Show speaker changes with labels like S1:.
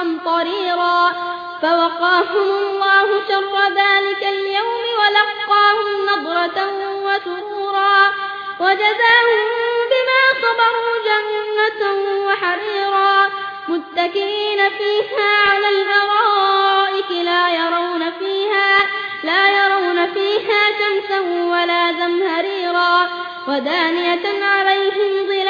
S1: قمطريرا فوقاهم الله شر ذلك اليوم ولقاهم نضرة وسرورا وجزاهم بما صبروا جنة وحريرا متكئين فيها على الأرائك لا يرون فيها لا يرون فيها شمسا ولا زمهريرا ودانية عليهم ظلالها